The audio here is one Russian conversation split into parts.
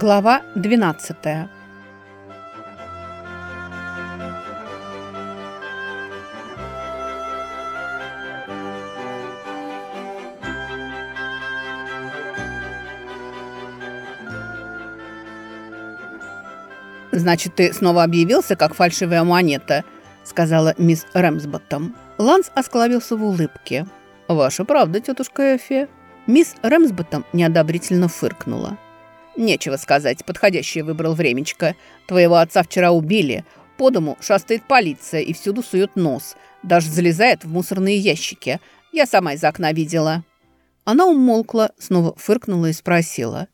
Глава 12 «Значит, ты снова объявился, как фальшивая монета», — сказала мисс Рэмсботтом. Ланс осклабился в улыбке. «Ваша правда, тетушка Эфи». Мисс Рэмсботтом неодобрительно фыркнула. «Нечего сказать, подходящее выбрал времечко. Твоего отца вчера убили. По дому шастает полиция и всюду сует нос. Даже залезает в мусорные ящики. Я сама из окна видела». Она умолкла, снова фыркнула и спросила.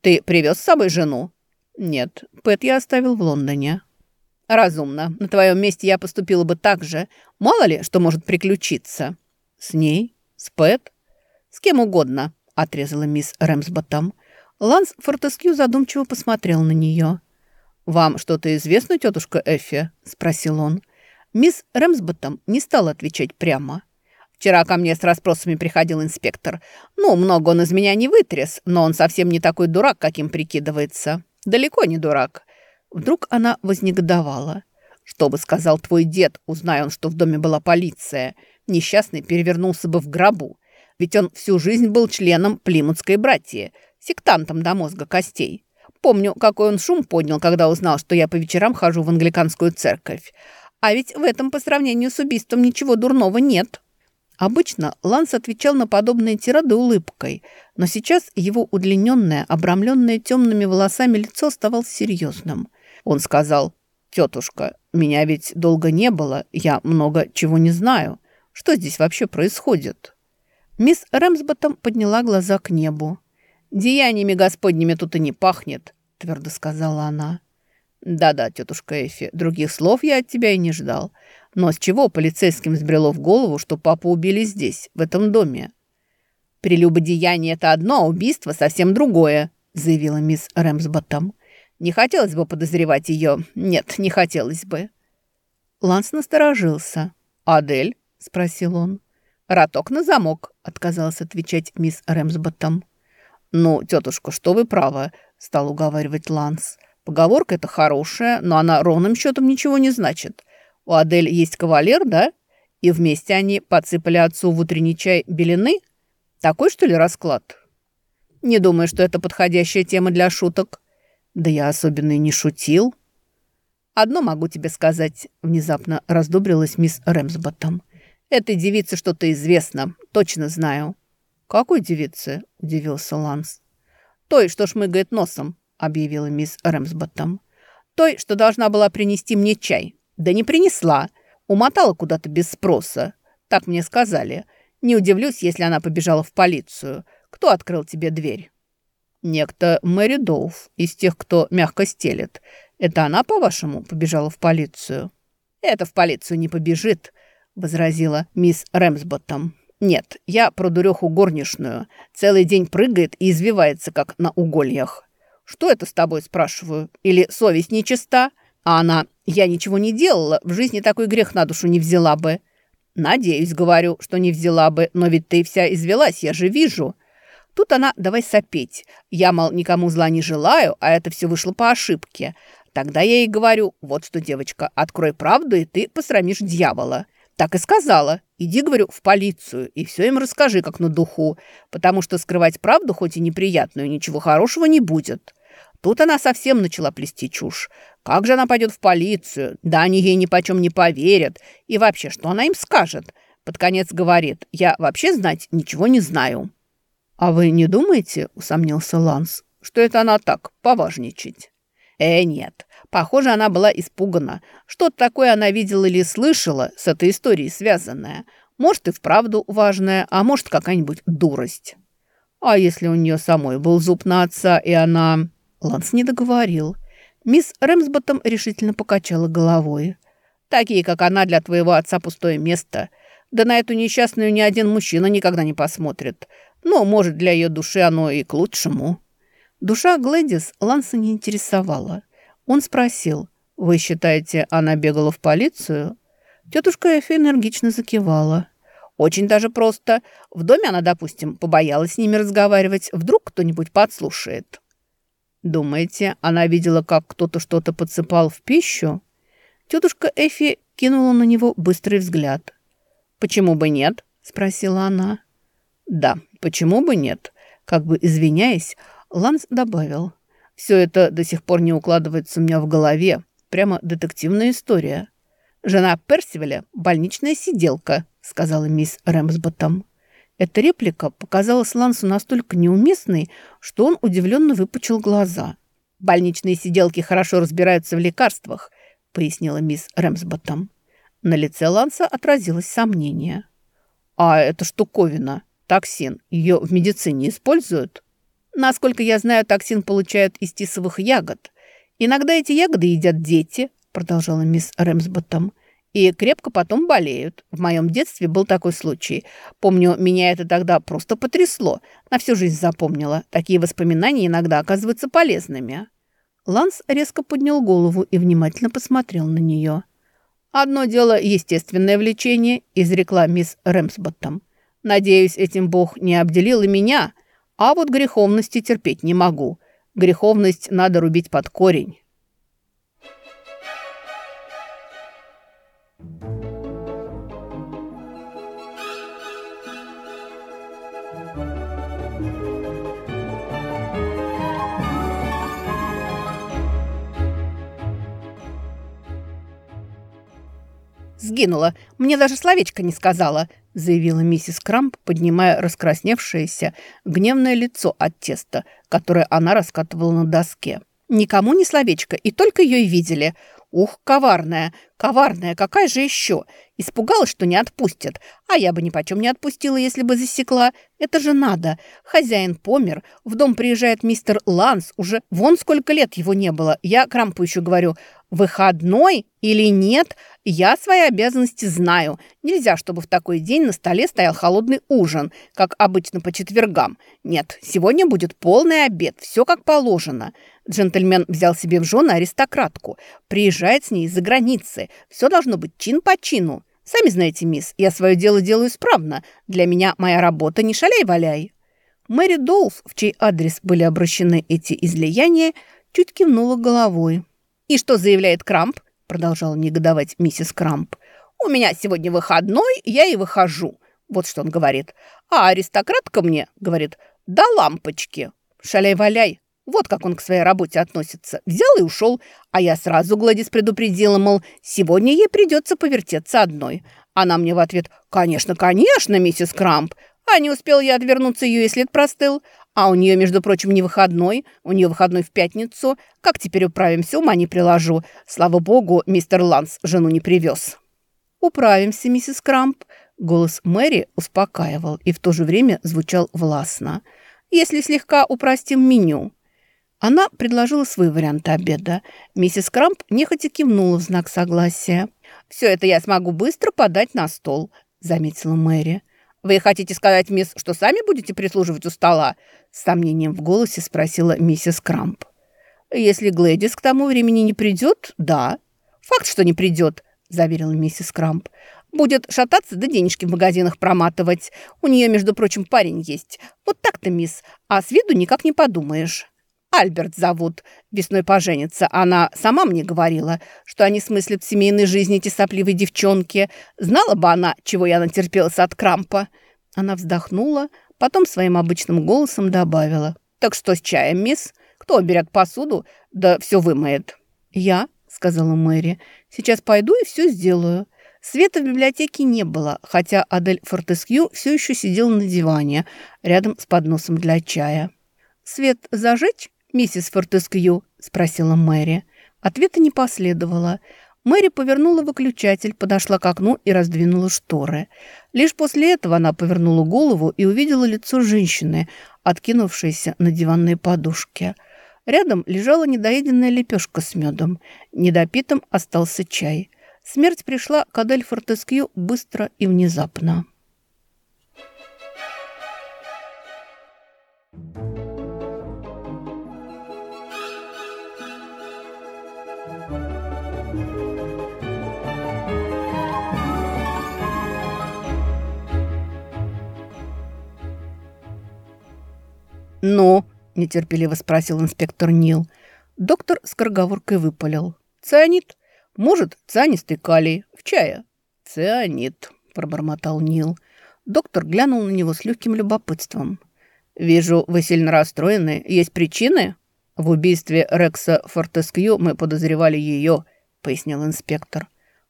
«Ты привез с собой жену?» «Нет, Пэт я оставил в Лондоне». «Разумно. На твоем месте я поступила бы так же. Мало ли, что может приключиться». «С ней? С Пэт?» «С кем угодно», — отрезала мисс Рэмсботтом. Ланс Фортескью задумчиво посмотрел на нее. «Вам что-то известно, тетушка Эффи?» – спросил он. Мисс Рэмсботтом не стала отвечать прямо. «Вчера ко мне с расспросами приходил инспектор. Ну, много он из меня не вытряс, но он совсем не такой дурак, каким прикидывается. Далеко не дурак». Вдруг она вознегодовала. «Что бы сказал твой дед, узнай он, что в доме была полиция? Несчастный перевернулся бы в гробу. Ведь он всю жизнь был членом Плимутской братьи, сектантом до мозга костей. Помню, какой он шум поднял, когда узнал, что я по вечерам хожу в англиканскую церковь. А ведь в этом по сравнению с убийством ничего дурного нет». Обычно Ланс отвечал на подобные тирады улыбкой, но сейчас его удлиненное, обрамленное темными волосами лицо оставалось серьезным. Он сказал, «Тетушка, меня ведь долго не было, я много чего не знаю. Что здесь вообще происходит?» Мисс Рэмсботтом подняла глаза к небу. «Деяниями господними тут и не пахнет», — твердо сказала она. «Да-да, тетушка Эфи, других слов я от тебя и не ждал. Но с чего полицейским сбрело в голову, что папу убили здесь, в этом доме?» «Прелюбодеяние – это одно, а убийство – совсем другое», – заявила мисс Рэмсботтом. «Не хотелось бы подозревать ее. Нет, не хотелось бы». Ланс насторожился. «Адель?» – спросил он. «Роток на замок», – отказалась отвечать мисс Рэмсботтом. «Ну, тетушка, что вы правы», – стал уговаривать Ланс. «Поговорка это хорошая, но она ровным счетом ничего не значит. У Адель есть кавалер, да? И вместе они подсыпали отцу в утренний чай белины? Такой, что ли, расклад?» «Не думаю, что это подходящая тема для шуток». «Да я особенно и не шутил». «Одно могу тебе сказать», – внезапно раздобрилась мисс Рэмсботтом. Этой девице что-то известно, точно знаю». «Какой девице?» – удивился Ланс. «Той, что шмыгает носом», – объявила мисс Рэмсботтом. «Той, что должна была принести мне чай. Да не принесла. Умотала куда-то без спроса. Так мне сказали. Не удивлюсь, если она побежала в полицию. Кто открыл тебе дверь?» «Некто Мэри Доуф, из тех, кто мягко стелет. Это она, по-вашему, побежала в полицию?» «Это в полицию не побежит», возразила мисс Рэмсботтом. «Нет, я про дуреху горничную. Целый день прыгает и извивается, как на угольях. Что это с тобой, спрашиваю? Или совесть нечиста?» А она, «Я ничего не делала, в жизни такой грех на душу не взяла бы». «Надеюсь, говорю, что не взяла бы, но ведь ты вся извелась, я же вижу». Тут она, давай сопеть. Я, мол, никому зла не желаю, а это все вышло по ошибке. Тогда я ей говорю, вот что, девочка, открой правду, и ты посрамишь дьявола. Так и сказала. Иди, говорю, в полицию и все им расскажи, как на духу, потому что скрывать правду, хоть и неприятную, ничего хорошего не будет. Тут она совсем начала плести чушь. Как же она пойдет в полицию? Да они ей ни почем не поверят. И вообще, что она им скажет? Под конец говорит, я вообще знать ничего не знаю. «А вы не думаете, — усомнился Ланс, — что это она так, поважничать?» «Э, нет. Похоже, она была испугана. Что-то такое она видела или слышала с этой историей связанное. Может, и вправду важное, а может, какая-нибудь дурость. А если у нее самой был зуб на отца, и она... Ланс не договорил. Мисс Рэмсботтом решительно покачала головой. «Такие, как она, для твоего отца пустое место. Да на эту несчастную ни один мужчина никогда не посмотрит. Но, может, для ее души оно и к лучшему». Душа Глэдис Ланса не интересовала. Он спросил, «Вы считаете, она бегала в полицию?» Тетушка Эфи энергично закивала. «Очень даже просто. В доме она, допустим, побоялась с ними разговаривать. Вдруг кто-нибудь подслушает». Думаете, она видела, как кто-то что-то подсыпал в пищу? Тетушка Эфи кинула на него быстрый взгляд. «Почему бы нет?» – спросила она. «Да, почему бы нет?» Как бы извиняясь, Ланс добавил. «Все это до сих пор не укладывается у меня в голове. Прямо детективная история». «Жена Персивеля – больничная сиделка», – сказала мисс Рэмсботтом. Эта реплика показалась Лансу настолько неуместной, что он удивленно выпучил глаза. «Больничные сиделки хорошо разбираются в лекарствах», — пояснила мисс Рэмсботтом. На лице Ланса отразилось сомнение. «А эта штуковина, токсин, ее в медицине используют?» «Насколько я знаю, токсин получают из тисовых ягод. Иногда эти ягоды едят дети», — продолжала мисс Рэмсботтом и крепко потом болеют. В моем детстве был такой случай. Помню, меня это тогда просто потрясло. На всю жизнь запомнила. Такие воспоминания иногда оказываются полезными». Ланс резко поднял голову и внимательно посмотрел на нее. «Одно дело – естественное влечение», – изрекла мисс Рэмсботтом. «Надеюсь, этим Бог не обделил и меня, а вот греховности терпеть не могу. Греховность надо рубить под корень». «Сгинула. Мне даже словечко не сказала», – заявила миссис Крамп, поднимая раскрасневшееся, гневное лицо от теста, которое она раскатывала на доске. «Никому не словечко, и только ее и видели. Ух, коварная, коварная, какая же еще? Испугалась, что не отпустят. А я бы ни почем не отпустила, если бы засекла. Это же надо. Хозяин помер. В дом приезжает мистер Ланс. Уже вон сколько лет его не было. Я Крампу еще говорю, выходной или нет, я свои обязанности знаю. Нельзя, чтобы в такой день на столе стоял холодный ужин, как обычно по четвергам. Нет, сегодня будет полный обед, все как положено. Джентльмен взял себе в жены аристократку. Приезжает с ней из-за границы. Все должно быть чин по чину. Сами знаете, мисс, я свое дело делаю исправно. Для меня моя работа не шаляй-валяй». Мэри Доулс, в чей адрес были обращены эти излияния, чуть кивнула головой. «И что заявляет Крамп?» – продолжала негодовать миссис Крамп. «У меня сегодня выходной, я и выхожу». Вот что он говорит. А аристократка мне говорит, да лампочки. Шаляй-валяй. Вот как он к своей работе относится. Взял и ушел. А я сразу Гладис предупредила, мол, сегодня ей придется повертеться одной. Она мне в ответ «Конечно, конечно, миссис Крамп». А не успел я отвернуться, ее и след простыл. А у нее, между прочим, не выходной. У нее выходной в пятницу. Как теперь управимся, ума не приложу. Слава богу, мистер Ланс жену не привез. «Управимся, миссис Крамп». Голос Мэри успокаивал и в то же время звучал властно. «Если слегка упростим меню». Она предложила свой вариант обеда. Миссис Крамп нехотя кивнула в знак согласия. «Все это я смогу быстро подать на стол», — заметила Мэри. «Вы хотите сказать, мисс, что сами будете прислуживать у стола?» С сомнением в голосе спросила миссис Крамп. «Если Глэдис к тому времени не придет, да». «Факт, что не придет», — заверила миссис Крамп. «Будет шататься да денежки в магазинах проматывать. У нее, между прочим, парень есть. Вот так-то, мисс. А с виду никак не подумаешь». Альберт зовут. Весной поженится. Она сама мне говорила, что они смыслят в семейной жизни эти сопливой девчонки. Знала бы она, чего я натерпелась от крампа. Она вздохнула, потом своим обычным голосом добавила. «Так что с чаем, мисс? Кто берет посуду? Да все вымоет». «Я», — сказала Мэри, — «сейчас пойду и все сделаю». Света в библиотеке не было, хотя Адель Фортескью все еще сидела на диване рядом с подносом для чая. «Свет зажечь?» «Миссис Фортескью?» – спросила Мэри. Ответа не последовало. Мэри повернула выключатель, подошла к окну и раздвинула шторы. Лишь после этого она повернула голову и увидела лицо женщины, откинувшейся на диванные подушки. Рядом лежала недоеденная лепешка с медом. Недопитым остался чай. Смерть пришла к Адель Фортескью быстро и внезапно. «Ну?» – нетерпеливо спросил инспектор Нил. Доктор с скороговоркой выпалил. «Цианид? Может, цианистый калий. В чае?» «Цианид», – пробормотал Нил. Доктор глянул на него с легким любопытством. «Вижу, вы сильно расстроены. Есть причины?» «В убийстве Рекса Фортескью мы подозревали ее», – пояснил инспектор.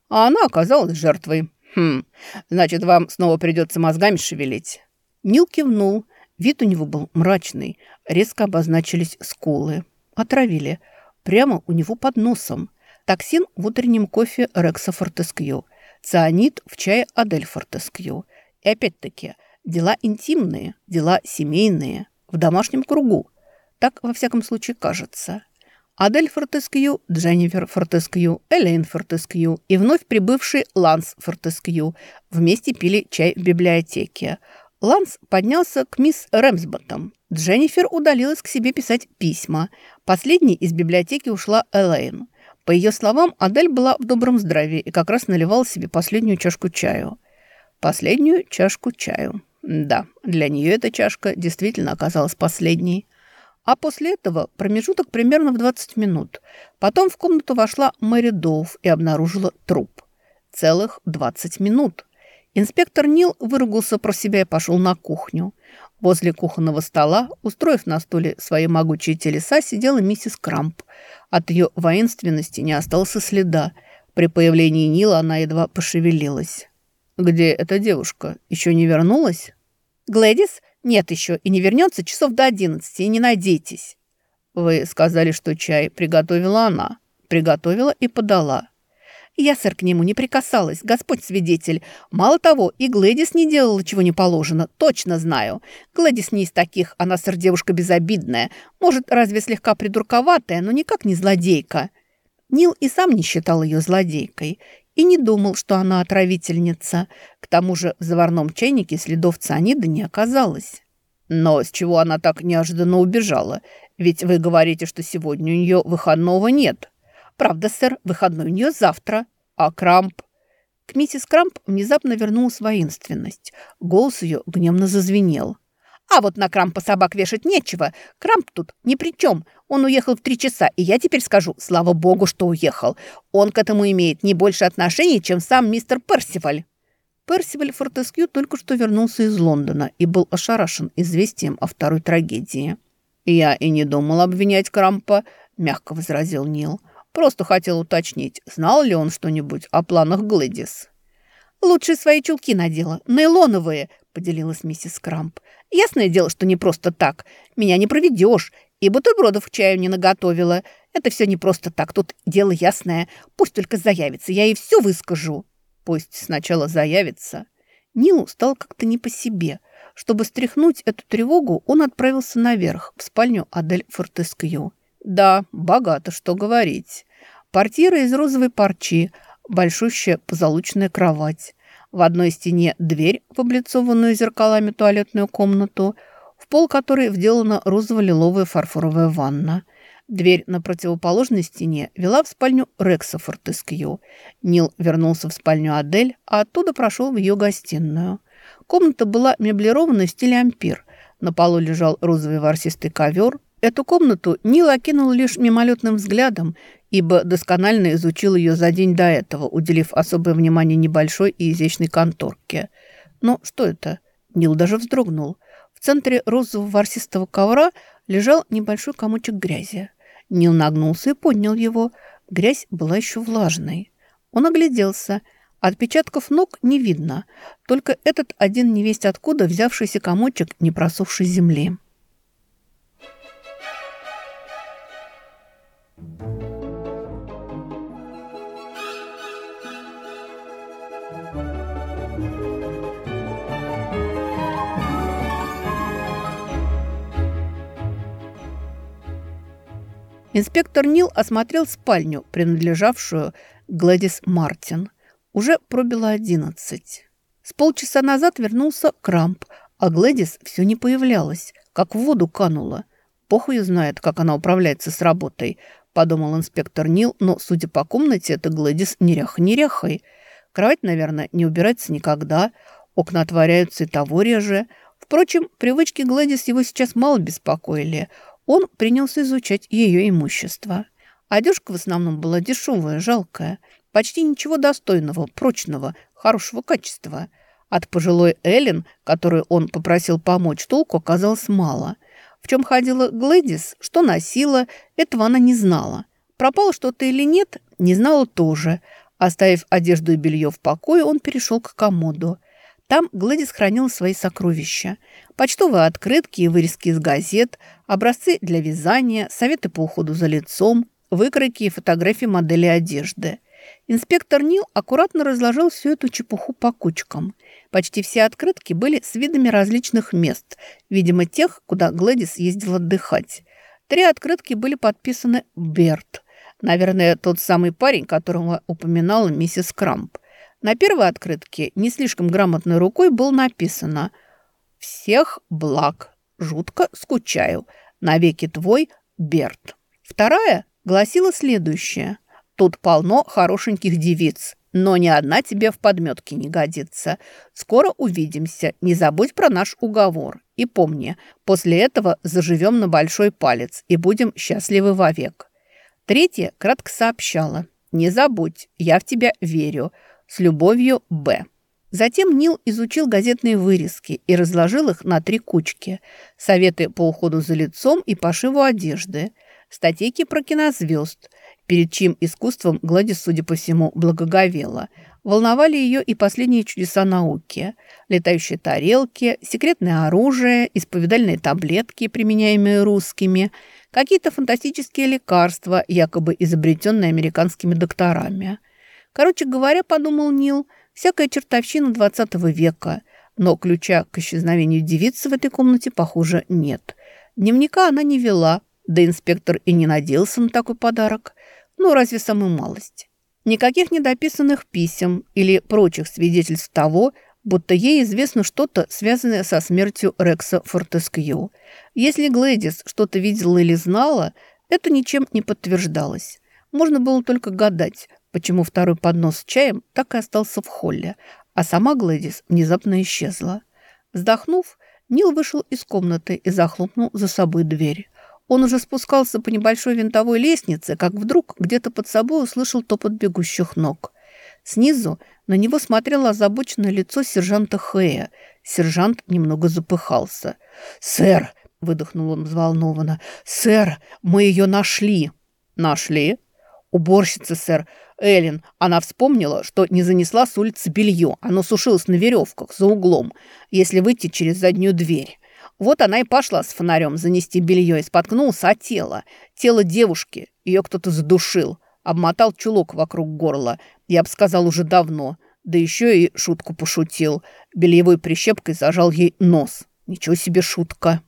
«А она оказалась жертвой. Хм, значит, вам снова придется мозгами шевелить». Нил кивнул. Вид у него был мрачный. Резко обозначились скулы. Отравили. Прямо у него под носом. Токсин в утреннем кофе Рекса Фортескью. Цианид в чае Адель Фортескью. И опять-таки, дела интимные, дела семейные, в домашнем кругу. Так, во всяком случае, кажется. Адель Фортескью, Дженнифер Фортескью, Элейн Фортескью и вновь прибывший Ланс Фортескью вместе пили чай в библиотеке. Ланс поднялся к мисс Рэмсботтом. Дженнифер удалилась к себе писать письма. Последней из библиотеки ушла Элейн. По ее словам, Адель была в добром здравии и как раз наливала себе последнюю чашку чаю. Последнюю чашку чаю. Да, для нее эта чашка действительно оказалась последней. А после этого промежуток примерно в 20 минут. Потом в комнату вошла Мэри Доуф и обнаружила труп. Целых 20 минут. Инспектор Нил выругался про себя и пошел на кухню. Возле кухонного стола, устроив на стуле свои могучие телеса, сидела миссис Крамп. От ее воинственности не осталось следа. При появлении Нила она едва пошевелилась. «Где эта девушка? Еще не вернулась?» «Глэдис? Нет еще, и не вернется часов до одиннадцати, не надейтесь». «Вы сказали, что чай приготовила она». «Приготовила и подала». Я, сэр, к нему не прикасалась, Господь свидетель. Мало того, и Глэдис не делала чего не положено, точно знаю. Глэдис не из таких, она, сэр, девушка безобидная. Может, разве слегка придурковатая, но никак не злодейка. Нил и сам не считал ее злодейкой и не думал, что она отравительница. К тому же в заварном чайнике следов цианида не оказалось. Но с чего она так неожиданно убежала? Ведь вы говорите, что сегодня у нее выходного нет. «Правда, сэр, выходной у нее завтра. А Крамп?» К миссис Крамп внезапно вернулась воинственность. Голос ее гневно зазвенел. «А вот на Крампа собак вешать нечего. Крамп тут ни при чем. Он уехал в три часа, и я теперь скажу, слава богу, что уехал. Он к этому имеет не больше отношений, чем сам мистер Персиваль». Персиваль Фортескью только что вернулся из Лондона и был ошарашен известием о второй трагедии. «Я и не думал обвинять Крампа», – мягко возразил Нил. Просто хотел уточнить, знал ли он что-нибудь о планах Глэдис. «Лучше свои чулки надела, нейлоновые», — поделилась миссис Крамп. «Ясное дело, что не просто так. Меня не проведешь, и бутербродов к чаю не наготовила. Это все не просто так, тут дело ясное. Пусть только заявится, я ей все выскажу». «Пусть сначала заявится». Нилу стал как-то не по себе. Чтобы стряхнуть эту тревогу, он отправился наверх, в спальню Адель Фортескью. Да, богато, что говорить. Портьера из розовой парчи, большущая позолоченная кровать. В одной стене дверь в облицованную зеркалами туалетную комнату, в пол которой вделана розово-лиловая фарфоровая ванна. Дверь на противоположной стене вела в спальню Рекса Фортескью. Нил вернулся в спальню Адель, а оттуда прошел в ее гостиную. Комната была меблирована в стиле ампир. На полу лежал розовый ворсистый ковер, Эту комнату Нил окинул лишь мимолетным взглядом, ибо досконально изучил ее за день до этого, уделив особое внимание небольшой и изящной конторке. Но что это? Нил даже вздрогнул. В центре розового ворсистого ковра лежал небольшой комочек грязи. Нил нагнулся и поднял его. Грязь была еще влажной. Он огляделся. Отпечатков ног не видно, только этот один невесть откуда взявшийся комочек непросохшей земли. Инспектор Нил осмотрел спальню, принадлежавшую Гладис Мартин. Уже пробило одиннадцать. С полчаса назад вернулся Крамп, а Гладис все не появлялась, как в воду канула. Ее знает, как она управляется с работой, подумал инспектор Нил, но, судя по комнате, это Гладис неряха-неряхой. Кровать, наверное, не убирается никогда, окна отворяются и того реже. Впрочем, привычки Гладис его сейчас мало беспокоили – Он принялся изучать ее имущество. Одежка в основном была дешевая, жалкая. Почти ничего достойного, прочного, хорошего качества. От пожилой Эллен, которую он попросил помочь, толку оказалось мало. В чем ходила Глэдис, что носила, этого она не знала. Пропало что-то или нет, не знала тоже. Оставив одежду и белье в покое, он перешел к комоду. Там Гладис хранила свои сокровища. Почтовые открытки и вырезки из газет, образцы для вязания, советы по уходу за лицом, выкройки и фотографии модели одежды. Инспектор Нил аккуратно разложил всю эту чепуху по кучкам. Почти все открытки были с видами различных мест, видимо, тех, куда Гладис ездил отдыхать. Три открытки были подписаны «Берт». Наверное, тот самый парень, которого упоминала миссис Крамп – на первой открытке не слишком грамотной рукой было написано «Всех благ. Жутко скучаю. Навеки твой Берт». Вторая гласила следующее. «Тут полно хорошеньких девиц, но ни одна тебе в подметке не годится. Скоро увидимся. Не забудь про наш уговор. И помни, после этого заживем на большой палец и будем счастливы вовек». Третья кратко сообщала. «Не забудь, я в тебя верю. С любовью, Б. Затем Нил изучил газетные вырезки и разложил их на три кучки. Советы по уходу за лицом и пошиву одежды. Статейки про кинозвезд, перед чьим искусством Гладис, судя по всему, благоговела. Волновали ее и последние чудеса науки. Летающие тарелки, секретное оружие, исповедальные таблетки, применяемые русскими, какие-то фантастические лекарства, якобы изобретенные американскими докторами – Короче говоря, подумал Нил, всякая чертовщина 20 века. Но ключа к исчезновению девицы в этой комнате, похоже, нет. Дневника она не вела, да инспектор и не надеялся на такой подарок. Ну, разве самую малость. Никаких недописанных писем или прочих свидетельств того, будто ей известно что-то, связанное со смертью Рекса Фортескью. Если Глэдис что-то видела или знала, это ничем не подтверждалось. Можно было только гадать, почему второй поднос с чаем так и остался в холле, а сама Глэдис внезапно исчезла. Вздохнув, Нил вышел из комнаты и захлопнул за собой дверь. Он уже спускался по небольшой винтовой лестнице, как вдруг где-то под собой услышал топот бегущих ног. Снизу на него смотрело озабоченное лицо сержанта Хэя. Сержант немного запыхался. «Сэр!» — выдохнул он взволнованно. «Сэр, мы ее нашли!» «Нашли?» «Уборщица, сэр. Эллен, она вспомнила, что не занесла с улицы белье. Оно сушилось на веревках за углом, если выйти через заднюю дверь. Вот она и пошла с фонарем занести белье и споткнулась о тело. Тело девушки. Ее кто-то задушил. Обмотал чулок вокруг горла. Я бы сказал, уже давно. Да еще и шутку пошутил. Бельевой прищепкой зажал ей нос. Ничего себе шутка.